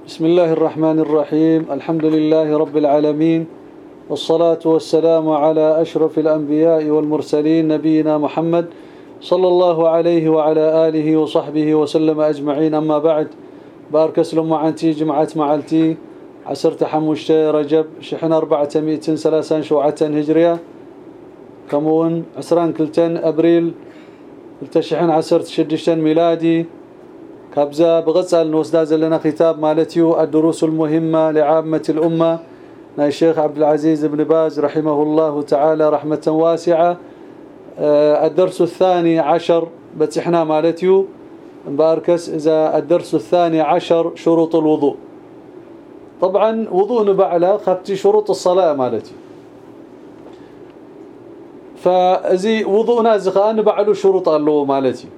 بسم الله الرحمن الرحيم. الحمد لله رب العالمين. والصلاة والسلام على أشرف الأنبياء والمرسلين نبينا محمد صلى الله عليه وعلى آله وصحبه وسلم أجمعين. أما بعد بارك أسلم معنتي جمعة معلتي عسرت حموشت رجب شحن أربعة مئتين سلاسان شوعة هجرية. كمون عسران كلتن أبريل التشحن عسرت شدشتن ميلادي. كابزا بغصل نوسدا زلنا كتاب مالتيو الدروس المهمة لعامة الأمة. نا الشيخ عبد العزيز بن باز رحمه الله تعالى رحمة واسعة. الدرس الثاني عشر بتحنا مالتيو. باركس إذا الدرس الثاني عشر شروط الوضوء. طبعا وضوء نبعلا خبتي شروط الصلاة مالتي فزي وضوءنا زخان نبعلو شروط الله مالتي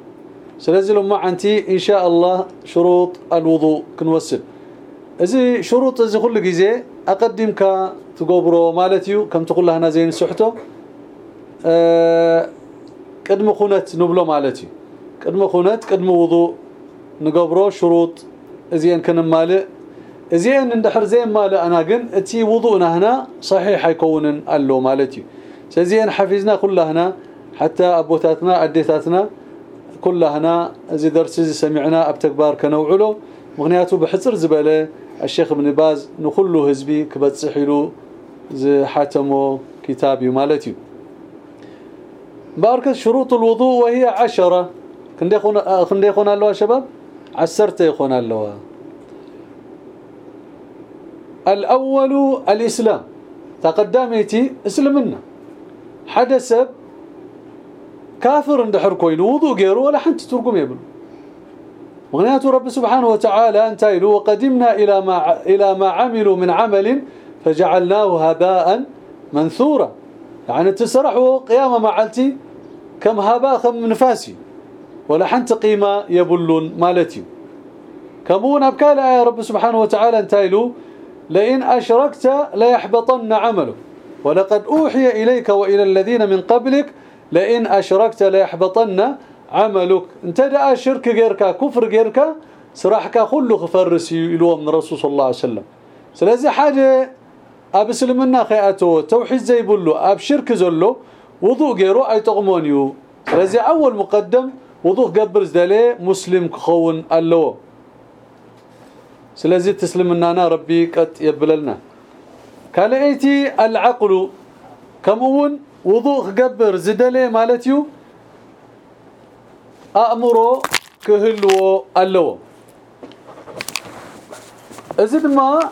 سلازل ما عنتي إن شاء الله شروط الوضوء كنوصل. ازي شروط ازي كل غزي اقدمك تقبرو مالتيو كم تقول لهنا زين سحته أه قدم خونت نبلو مالتي. قدم خونت قدم وضوء نقبرو شروط ازين كنمالئ ازين اندحر زين مال أنا قن إتي وضوءنا هنا صحيح يكون الله مالتي. سزين حفظنا كلنا حتى أبوتاتنا أديتاتنا كلنا زي درس زي سمعنا ابتكبار كنوعله مغنياته بحصر زبالة. الشيخ ابن باز نخلو حزبي كبتصحيلو زي حاتمو كتابي مالتي. بارك شروط الوضوء وهي عشرة. كندي خونا خونا له شباب؟ عسرت يخونا له الأول الإسلام. تقدمتي اسلمنا حدث كافر اندحر كوين وضو غيره ولا حنت ترقم يبل مغنيات رب سبحانه وتعالى انتايلو وقدمنا إلى ما إلى ما عملوا من عمل فجعلناه هباء منثورا. يعني تسرحوا قيامه معلتي كم هباء خم نفاسي. ولا حنت قيمة يبلون مالتي. كمون ابكال يا رب سبحانه وتعالى انتايلو لئن أشركت لا يحبطن عملك. ولقد أوحي إليك وإلى الذين من قبلك لئن أشركت ليحبطن عملك. أنت دا شرك غيرك كفر غيرك سرحك كله خفرس يلوم الرسول صلى الله عليه وسلم. سلازي حاجة ابسلمنا خياته توحيد زي بلو أب شرك زلو وضوء غيره أي تقمونيو سلازي أول مقدم وضوء قبر زلي مسلم كخون الله سلازي تسلمنا ربي قد يبللنا. كالأيتي العقل كمون وضوء قبر زدله مالتيو أأمره كهلو اللو ازد ما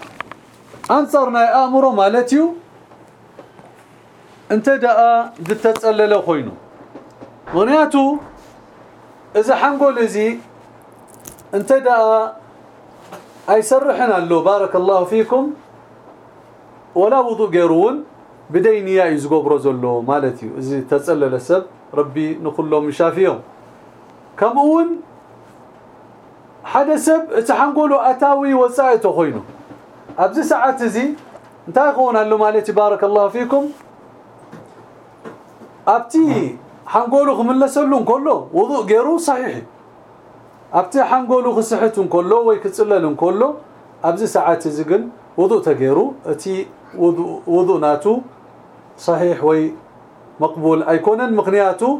أنصرنا أأمره مالتيو أنت دقا دتتصلل خوينو. مغنياتو إذا حنقول ازي أنت دقا ايسرحنا اللو بارك الله فيكم ولا وضوء غيرون بدينيا يزغبرو زلو مالتي. إذا تتصلل سب ربي نخلهم شافيهم. كمون حدا سب تحنقولوا أتاوي وسايته خوينو. أبز ساعات زي انت يكون له مالتي. بارك الله فيكم. أبتي حنقولوا خملسلون كله. وضوء غيرو صحيح. أبتي حنقولوا خصحتون كله ويكصللون كله. أبز ساعات زي وضوء تغيرو. أتي وضوء وضوءناتو صحيح وي مقبول. ايكونن مقنياتو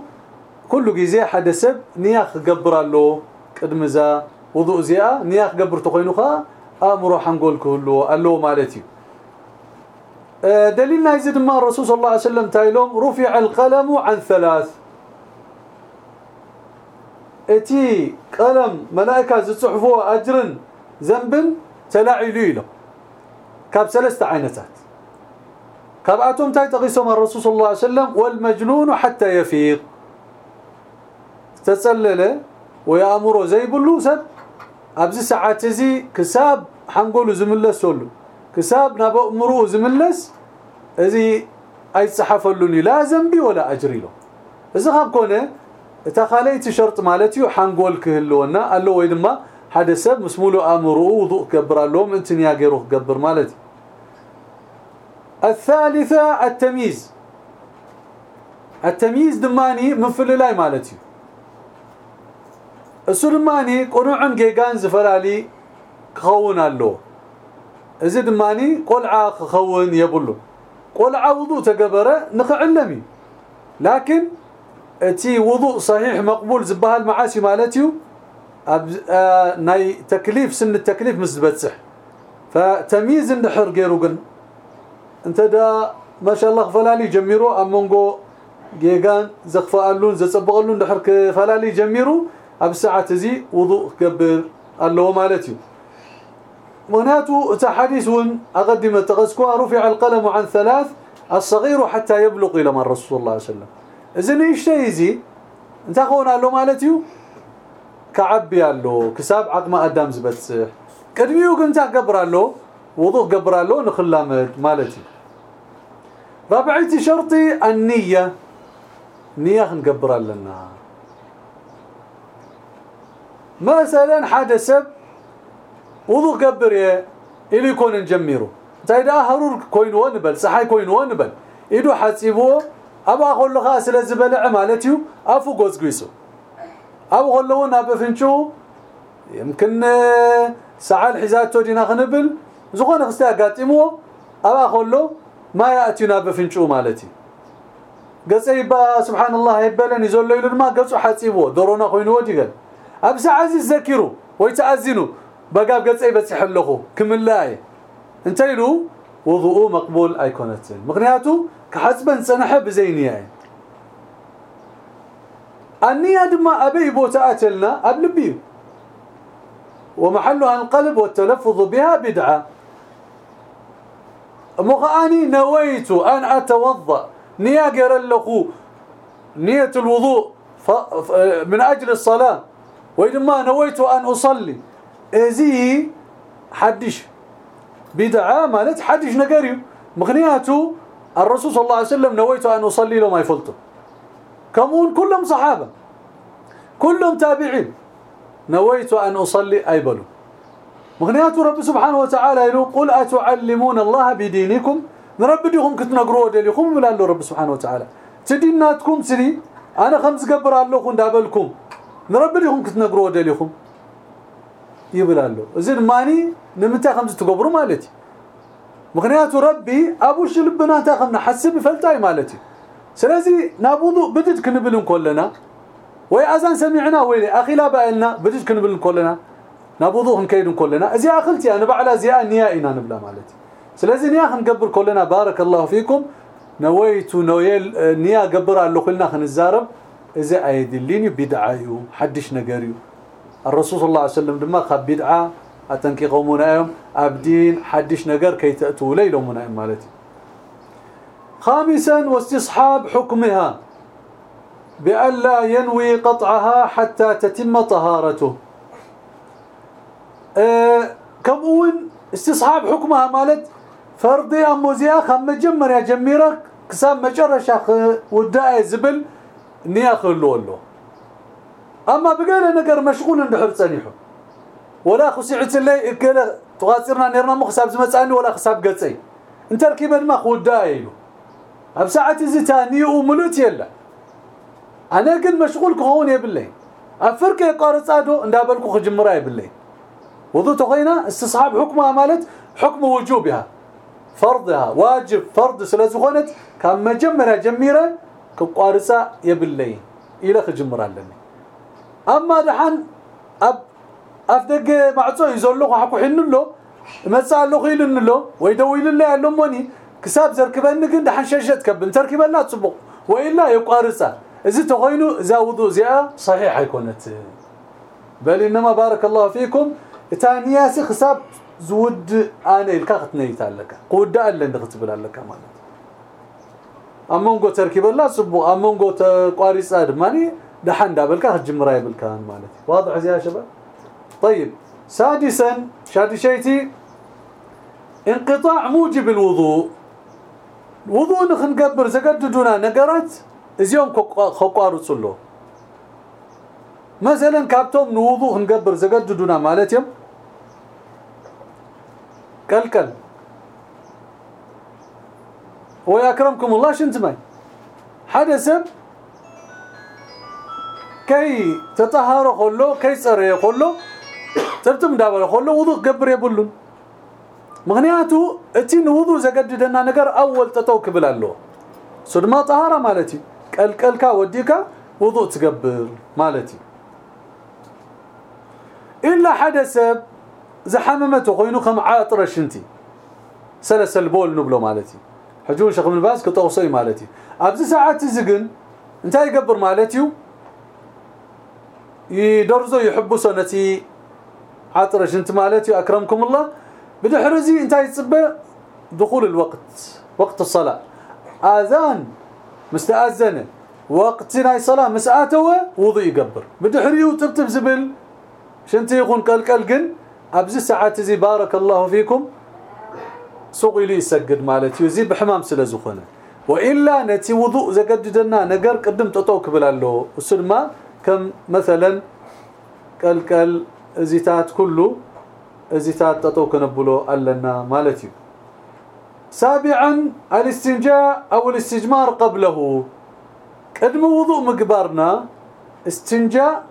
كل جزء حدثب نياخ قبرالو قدم ذا وضوء زيا نياخ قبر تخينوخا آمرو حنقول كله الله مالتي. دليلنا يزيد ما الرسول صلى الله عليه وسلم تايلوم رفع القلم عن ثلاث. إتي قلم ملائكة زصحفوا أجرن ذنب تلاعلوا له كاب ثلاثة عينتات. كاباتهم تاي تقيسهم الرسول صلى الله عليه وسلم والمجنون حتى يفيق. تسلل ويامره زي بلو سب. ابز ساعات زي كساب حنقولوا زملسولو كساب نبأمرو زملس ازي اي صحفلوني لا ذنبي ولا أجري له. إذا كونه تخاليت شرط مالتي حنقول كهلونا. قال له ويدما حدا سب مسمولو أمرو وضوء كبر لهم انت يا غيرو كبر مالتي. الثالثة التمييز. التمييز دماني من فللاي مالتي. السلماني قنوعن جيغان زفلالي كخون له ازي دماني قلعه كخون يبلو قلعه وضوء تقبره نخعلمي لكن اتي وضوء صحيح مقبول زبها المعاصي مالتيو آه ناي تكليف سن التكليف مزبتسح فتمييز النحر غيرو انت دا ما شاء الله فلالي جميرو أمونغو جيغان زخفألون زصبقلون دحر فلالي جميرو أب ساعة زي وضوء كبر الله مالتي. مناتو تحديث أقدم تقسكو رفع القلم عن ثلاث الصغير حتى يبلغ إلى من رسول الله صلى الله عليه وسلم. إذن إيش تيزي انت خونا له مالتي كعب يالو كساب عقم آدم زبتصح قدميو كنت قبرالو وضوء قبرالو نخلامت مالتي. رابعتي شرطي النية. نية نقبر لنا. مثلا حدث وضوء قبر اللي يكون نجمره تايدا هرور كوين ونبل صحي كوين ونبل يدو حسيبو ابا أقول له خاص لزبلع مالتيو أفو غوزغيسو أبو قول له بفنشو يمكن ساعة الحزاتو دينا خنبل زغونه خستا قاطمو ابا له ما ياتينا بفنشو مالتي قصي با سبحان الله يبلن يزول يقول ما قصو حسيبو درونا خوينو وديغل ابس عزيز ذكروا ويتعزنوا بقى قصي بس يحلخو كملاي انتيلو وضوء مقبول ايكونتين مغنياتو كحسبا سنحه بزينيه النيه دما ابي بوتاتلنا ابلبي ومحلها القلب والتلفظ بها بدعه مغاني نويت أن أتوضأ. نية غير لخو نية الوضوء. من أجل الصلاة. وإنما نويت أن أصلي. ازي حدش. بدعة مالت حدش نقريو. مغنياته الرسول صلى الله عليه وسلم نويت أن أصلي له ما يفلته كمون كلهم صحابة. كلهم تابعين. نويت أن أصلي أي بلو. مغنيات رب سبحانه وتعالى يقول قل أتعلمون الله بدينكم؟ نربديهم كنت نقروا دليكم ولا له رب سبحانه وتعالى. تديناتكم سري أنا خمس قبر الله ندابلكم نربديهم كنت نقروا دليكم يبلالو زين ماني؟ نمتا خمس تقبروا مالتي. مغنيات ربي ابوش لبنا تاخذنا حسب فلتاي مالتي. سلازي نابوضو بدت كنبلن كلنا. وي اذان سمعنا ويلي أخي لا بقلنا بدت كنبلن كلنا. نابوضو هنكيدن كلنا. ازي أخلتي أنا بعلى زي نيائنا نبلا مالتي. سلازي نيا خنقبر كلنا. بارك الله فيكم. نويت نويل نيا قبر له كلنا خنزارب إذا أيدليني بدعايو. حدش نغريو الرسول صلى الله عليه وسلم دما خب بدعة. أتنكي قومنا يوم. أبدين حدش نجر كي تاتوا ليلهم مالتي. خامسا واستصحاب حكمها. بأن لا ينوي قطعها حتى تتم طهارته. أه كمون استصحاب حكمها مالت فرضي أموزيا خم مجمر يا جميرك كسام مجرشا وداء زبل نيا خلولو أما بقال نقر مشغول بحب صنيحه. ولا خسعت لي كلا تغاصرنا نيرنا مخساب زمصاني ولا خساب قصي انت ركيبن ما خودايلو بساعه زي ثاني وملوت يلا. أنا كن مشغول كهون يبلي افرك يقارصادو اندابلكو خجمرا يبلي وضو تخينا استصحاب حكمها مالت حكم وجوبها فرضها واجب فرض سلازخونت كان مجمرة جميرة كقارصا يبلي إلى خجمرا لني. أما دحن أب أفدق معصو يزلو حكو حنلو مسالو خيلنلو ويدويلله يالو موني كساب زركبن كن دحن ششت كب تركبنا تصبق وإلا يقارصا إذا تغينو زاودو زيا صحيح يكونت. بل إنما بارك الله فيكم. تانياسي حساب زود انا الكخت نيتالك قودا الا ندختبل لك ማለት امونغو تركبلا صبو امونغو تقارصا دماني دحن دابلك جمرا يبلكان ማለት واضح يا شباب طيب سادسا شادشيتي انقطاع موجب الوضوء وضوء نخنقبر زقددونا نقرات ازيوم خقارصلو مثلا كابتوم نوضوء نقبر زقددونا مالتهم كلكل وياكرمكم الله شنت ماي؟ حدث كي تطهروا خلو كي صري خلو ترتم دابله خلو وضوء قبر يبلون. مغنياتو اتي نوضو زقددنا نجر أول تتوك بلالو. سدما طهارة مالتي. قلقلكا وديكا وضوء تقبر مالتي. إلا حدث زحممته خوينو خم عاطرش انتي سلسل بول نبلو مالتي. حجون شيخ من باز كتوصي مالتي. ابز ساعات زقن انت يقبر مالتيو؟ يدرزو يحبوا سنتي عطرش انت مالتي أكرمكم الله. بدحرزي انت يتصبى دخول الوقت وقت الصلاة. آذان مستأذن وقتنا الصلاه مساته وضوء يقبر. بدحريو تبتب زبل شنتي يكون قلقل جن أبز ساعات زي بارك الله فيكم. سوق لي يسجد مالتي زي بحمام سلازخونه وإلا نتي وضوء زقددنا نجر قدم تطوك بلالو. وسلما كم مثلا قلقل زيتات كله زيتات تطوك نبلو لنا مالتي. سابعا الاستنجاء أو الاستجمار قبله. قدم وضوء مقبارنا استنجاء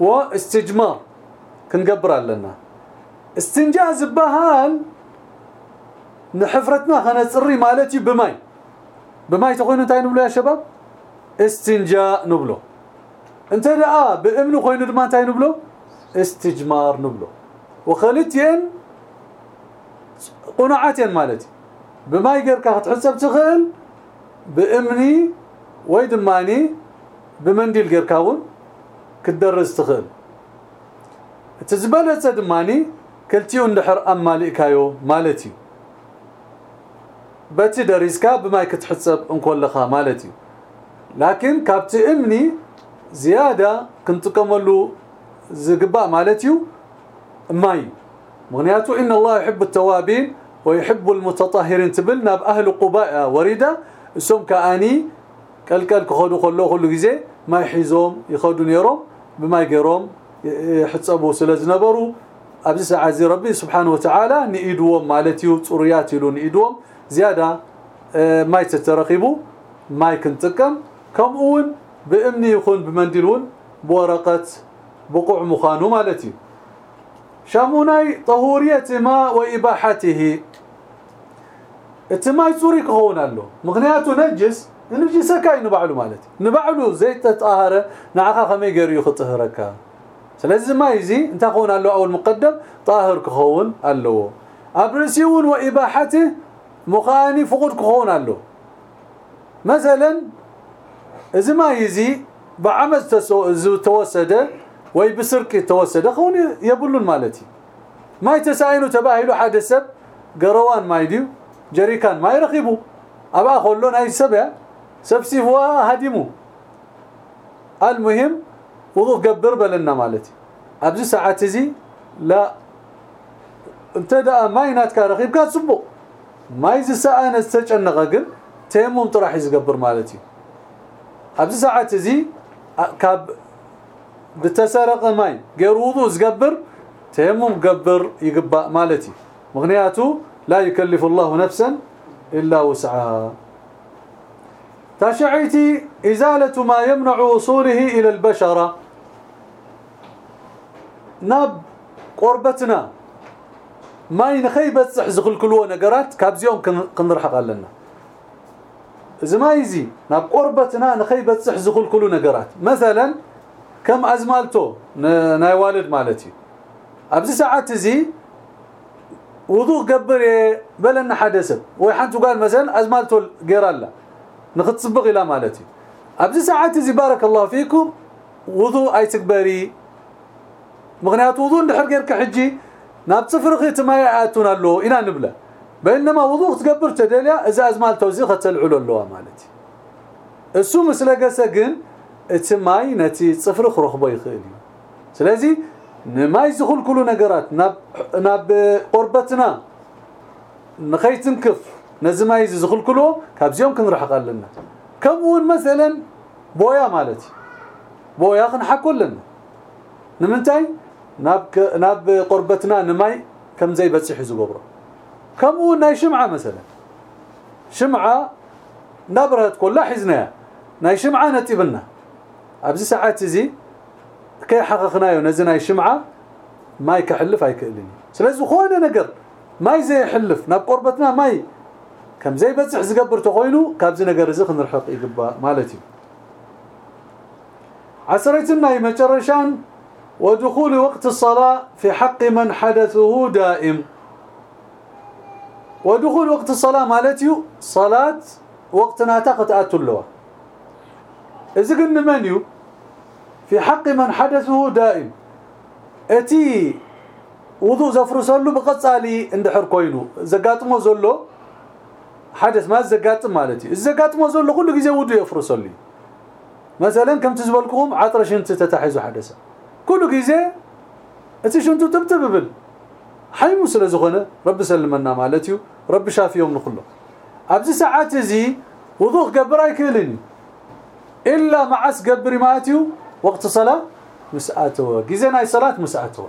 واستجمار كنقبر لنا استنجاء زبهال نحفرتنا خنصري مالتي بماي بماي تخونوا انتي نبلو يا شباب استنجاء نبلو انت لا بامن خوينو دما انتي نبلو استجمار نبلو وخلتين قناعتين مالتي بماي غيركا تحسب تخيل بامني وي دماني بمنديل غيركاون كدرس تخيل تزبلت دماني كلتيو اندحر ام مالكايو مالتي بتي دريسكا بما كتحسب انكلخا مالتي لكن كابتي امني زياده كنت كملو زقبا مالتي ماي مغنياتو ان الله يحب التوابين ويحب المتطهرين تبلنا باهل قباء وريده اسم كاني كلكل كخدو كله كل غزي ما يحيزوم يخدو نيروم بما يقروم يحصبوا سلازنبرو ابي ساعه ربي سبحانه وتعالى نيدوم مالتي صريات يلون نيدوم زياده ماي تترخبوا ماي كنتكم كمون بامني يكون بمنديلون بورقه بقوع مخانو مالتي شاموناي طهوريه ما واباحته اتماي صوري كهونالو مغنياتو نجس نجي سكاي نبعلو مالتي نبعلو زيت تطهره نعخا خمي غيرو يخطهرك ما يزي انت كهونالو اول مقدم طاهر كهون ألو ابرسيون واباحته مخاني فقد كهون له مثلا اذا ما يزي بعمز توسد وي بسرك توسد خون يبلون مالتي ما يتساينوا تباهلوا حدث قروان ما يديو جريكان ما يرخبوا ابا خلون هاي سبع سبسيفوا هدموا المهم وضوء قبر بلنا مالتي. أبزي ساعات زي لا. ابتدى ما ينات كارخيب كا صبو. ما يزي ساعة نستጨነቀ ግን تيمم طرح يزقبر مالتي. أبزي ساعات زي كاب بتسرق ماي. غير وضوء زقبر تيمم قبر يقبأ مالتي. مغنياته لا يكلف الله نفسا إلا وسعها. تشعيتي إزالة ما يمنع وصوله إلى البشرة. ناب قربتنا. ما ينخيبت زخل كلو نقرات كابزيون كنرحق لنا إذا ما يزي ناب قربتنا نخيبت زخل كلو نقرات. مثلا كم أزمالتو؟ ناي والد مالتي. أبز ساعات زي وضوء قبر بلنا حدث وي حنتو قال مثلا أزمالتو غيرالا نختصبق إلى مالتي. أبز ساعات زي بارك الله فيكم وضوء أي تكبري مغنيات وضوء دحر غير كحجي ناب صفر خيت ما ياتون الله إلى نبله بينما وضوء تقبر تدليا اذا ازمال توزيع خطل علو الله مالتي السو مسلقسا كن نتي صفر خروخ بو سلازي لذلك نما يزخل كل نغرات ناب ناب قربتنا نخيت نكف نزما يزخل كله كابزيوم كنروح قالنا كم هون مثلا بويا مالتي بويا خن حكولنا نمنتاي ناب ناب قربتنا نماي كم زي بس يحزب ببرة. كم هو ناي شمعة مثلا. شمعة نبره تقول لا حزنا ناي شمعة نتبنا أبزي ساعات زي كي حققنايو نزنا شمعة ماي كحلف ايكلني سلاز خونا نقر. ماي زي يحلف. ناب قربتنا ماي. كم زي بس زقبر تخوينو كابزي نقر رزق نرحق يقبا مالتي. عسرتنا يمشرشان ودخول وقت الصلاة في حق من حدثه دائم. ودخول وقت الصلاة مالتي صلاة وقتنا تقت اللواء إذا قلنا منيو؟ في حق من حدثه دائم. إتي وضوء زفرسلو بقصالي اندحر كوينو. زقاطمو زلو حدث ما زقاطم مالتي. الزقاطمو زلو كل غيزه وضوء يفرسلي مثلا كم تزبلكم عطر شنت تتحيزو حدث كل غيزه أتي شنتو تبتببل حي مسله زغنه رب سلمنا مالتي رب شافيهم نخلو. ابز ساعات زي وضوء قبر يكلني إلا معس قبري ماتيو. وقت صلاة مساته غيزنا الصلاه مساته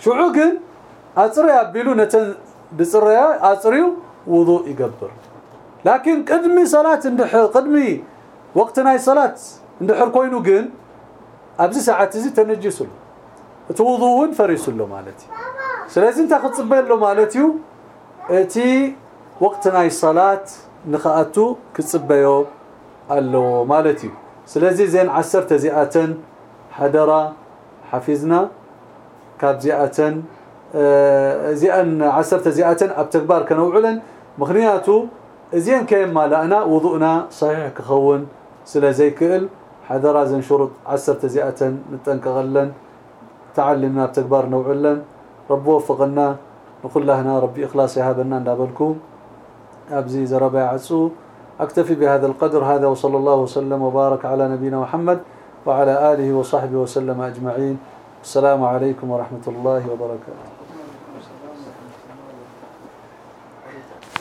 شعو كن اصريا بيلو نتن بصريا اصريو وضوء يقبر. لكن قدمي صلاة اندح قدمي وقتنا الصلاه اندحر كوينو ابز ساعات زي تنجسوا توضوون فريسلو مالتي سلازم انت خصبيلو مالتيو اتي وقتنا الصلاه نخاتو كصبيو الله مالتي سلازي زين عسرت زياتن حدرا حفظنا كاب زياتن زيان عسرت زياتن ابتكبار كنوعلن مخنياتو زين كيما انا وضوءنا صحيح كخون سلازي كل حدرا زين شروط عسرت زياتن نتنكغلن تعلمنا بتكبار نوعلن. رب وفقنا نقول لهنا ربي اخلاص يهابنا ندابلكم أبزي زربا عصو أكتفي بهذا القدر هذا وصلى الله وسلم وبارك على نبينا محمد وعلى آله وصحبه وسلم أجمعين. السلام عليكم ورحمة الله وبركاته.